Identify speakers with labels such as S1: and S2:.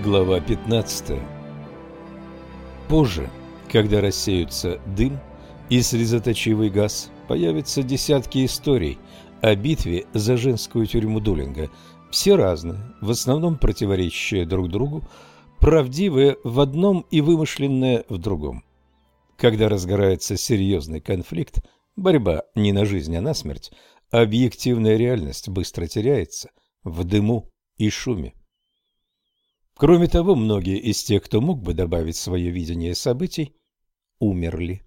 S1: Глава 15 Позже, когда рассеются дым и слезоточивый газ, появятся десятки историй о битве за женскую тюрьму Дулинга. Все разные, в основном противоречащие друг другу, правдивые в одном и вымышленные в другом. Когда разгорается серьезный конфликт, борьба не на жизнь, а на смерть, объективная реальность быстро теряется в дыму и шуме. Кроме того, многие из тех, кто мог бы добавить свое видение событий, умерли.